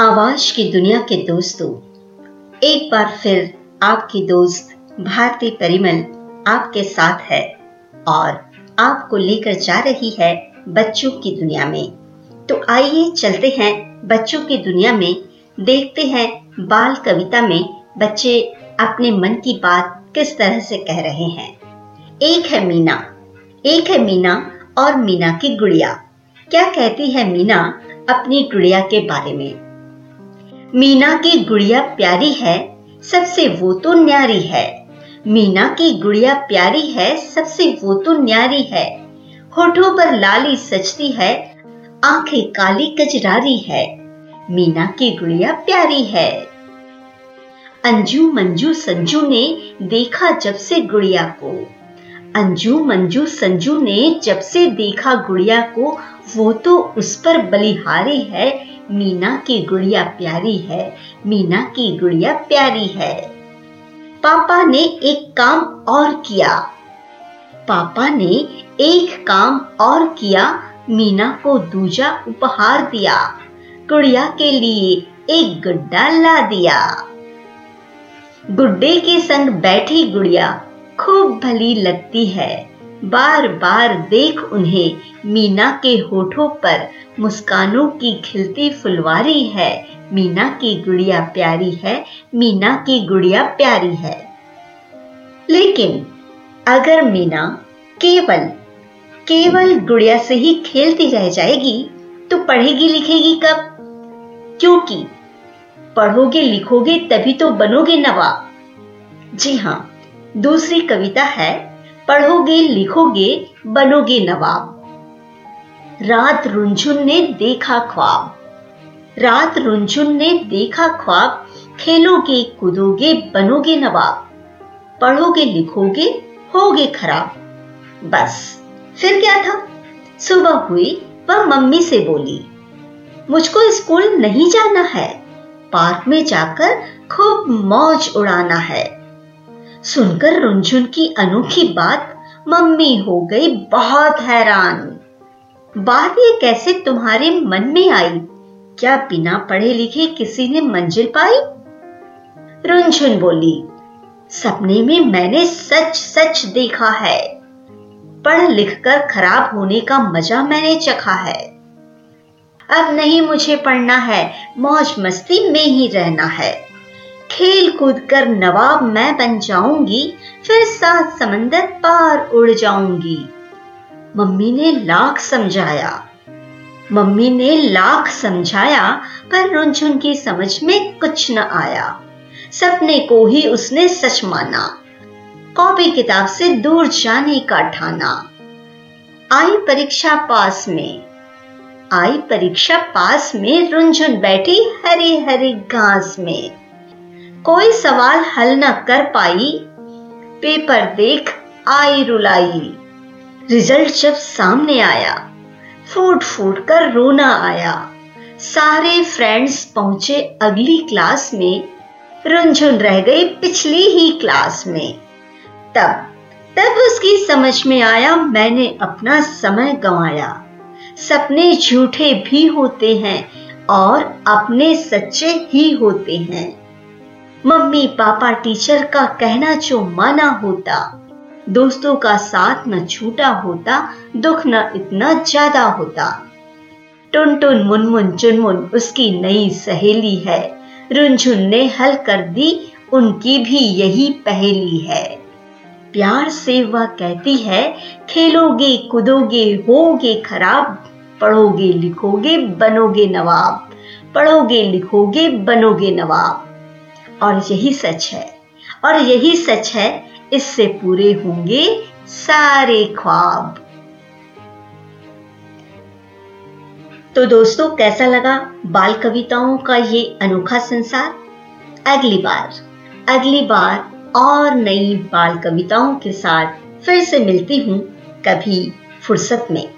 आवाज़ की दुनिया के दोस्तों, एक बार फिर आपकी दोस्त भारती परिमल आपके साथ है और आपको लेकर जा रही है बच्चों की दुनिया में। तो आइए चलते हैं बच्चों की दुनिया में, देखते हैं बाल कविता में बच्चे अपने मन की बात किस तरह से कह रहे हैं। एक है मीना, एक है मीना और मीना की गुड़िया। क्या कहती है मीना अपनी गुड़िया के बारे में? मीना की गुड़िया प्यारी है, सबसे वो तो न्यारी है। मीना की गुड़िया प्यारी है, सबसे वो तो न्यारी है। होठों पर लाली सचती है, आँखें काली कजरारी है। मीना की गुड़िया प्यारी है। अंजू मंजू संजू ने देखा जब से गुड़िया को। अंजू मंजू संजू ने जब से देखा गुड़िया को, वो तो उस पर बलिहारी है मीना की गुड़िया प्यारी है, मीना की गुड़िया प्यारी है। पापा ने एक काम और किया। पापा ने एक काम और किया, मीना को दूजा उपहार दिया। गुड़िया के लिए एक गुड्डा ला दिया। गुड्डे के संग बैठी गुड़िया खूब भली लगती है। बार बार देख उन्हें। मीना के होठों पर मुस्कानों की खिलती फुलवारी है। मीना की गुड़िया प्यारी है। मीना की गुड़िया प्यारी है। लेकिन अगर मीना केवल केवल गुड़िया से ही खेलती रह जाएगी तो पढ़ेगी लिखेगी कब? क्योंकि पढ़ोगे लिखोगे तभी तो बनोगे नवाब। जी हाँ दूसरी कविता है पढ़ोगे, लिखोगे, बनोगे नवाब। रात रुंझुन ने देखा ख्वाब। रात रुंझुन ने देखा ख्वाब, खेलोगे, कूदोगे, बनोगे नवाब। पढ़ोगे, लिखोगे, होगे खराब। बस, फिर क्या था? सुबह हुई, वह मम्मी से बोली, मुझको स्कूल नहीं जाना है। पार्क में जाकर खूब मौज उड़ाना है। सुनकर रुंझुन की अनोखी बात मम्मी हो गई बहुत हैरान। बात ये कैसे तुम्हारे मन में आई? क्या बिना पढ़े लिखे किसी ने मंजिल पाई? रुंझुन बोली, सपने में मैंने सच सच देखा है। पढ़ लिख कर खराब होने का मज़ा मैंने चखा है। अब नहीं मुझे पढ़ना है, मौज मस्ती में ही रहना है। खेल कूद कर नवाब मैं बन जाऊँगी, फिर सात समंदर पार उड़ जाऊँगी। मम्मी ने लाख समझाया। मम्मी ने लाख समझाया, पर रुझुन की समझ में कुछ न आया। सपने को ही उसने सच माना। कॉपी किताब से दूर जाने का ठाना। आई परीक्षा पास में। आई परीक्षा पास में रुंझुन बैठी हरी हरी घास में। कोई सवाल हल न कर पाई, पेपर देख आई रुलाई। रिज़ल्ट जब सामने आया, फूट फूट कर रोना आया। सारे फ्रेंड्स पहुँचे अगली क्लास में रुंझुन रह गई पिछली ही क्लास में। तब तब उसकी समझ में आया, मैंने अपना समय गंवाया। सपने झूठे भी होते हैं और अपने सच्चे ही होते हैं। मम्मी पापा टीचर का कहना जो माना होता, दोस्तों का साथ न छूटा होता, दुख न इतना ज़्यादा होता। टुन टुन मुनमुन चुनमुन उसकी नई सहेली है। रुंझुन ने हल कर दी, उनकी भी यही पहेली है। प्यार से वह कहती है, खेलोगे, कूदोगे, होगे खराब, पढ़ोगे लिखोगे, बनोगे नवाब, पढ़ोगे लिखोगे, बनोगे नवाब। और यही सच है। और यही सच है, इससे पूरे होंगे सारे ख्वाब। तो दोस्तों, कैसा लगा बाल कविताओं का ये अनोखा संसार? अगली बार अगली बार और नई बाल कविताओं के साथ फिर से मिलती हूँ कभी फुर्सत में।